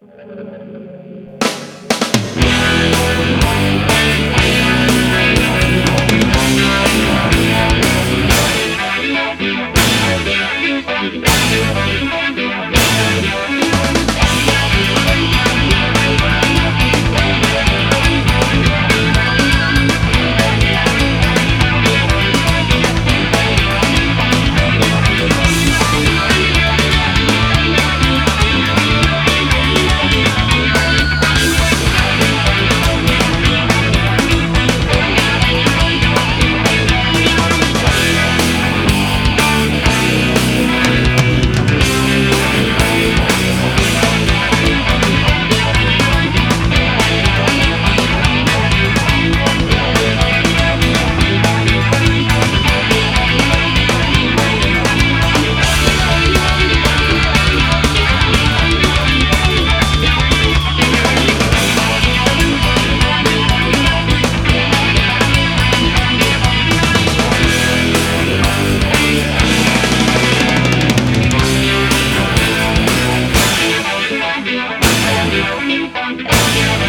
Thank Música